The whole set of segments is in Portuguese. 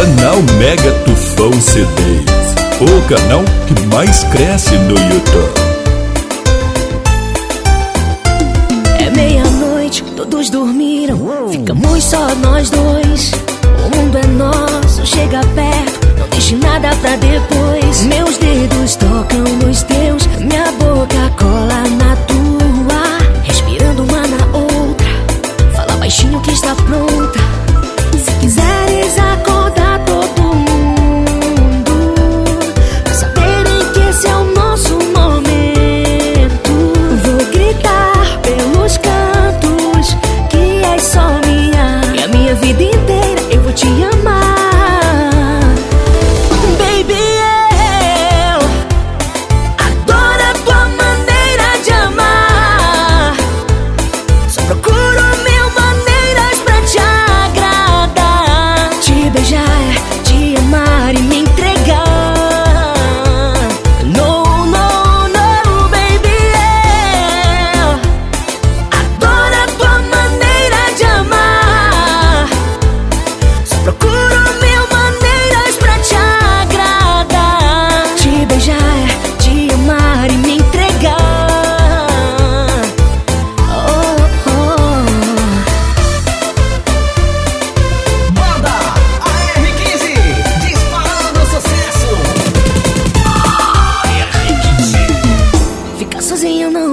Canal Mega Tufão CDs, o canal que mais cresce no YouTube. É meia-noite, todos dormiram, ficamos só nós dois. O mundo é nosso, chega perto, não deixe nada pra depois.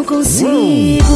consigo.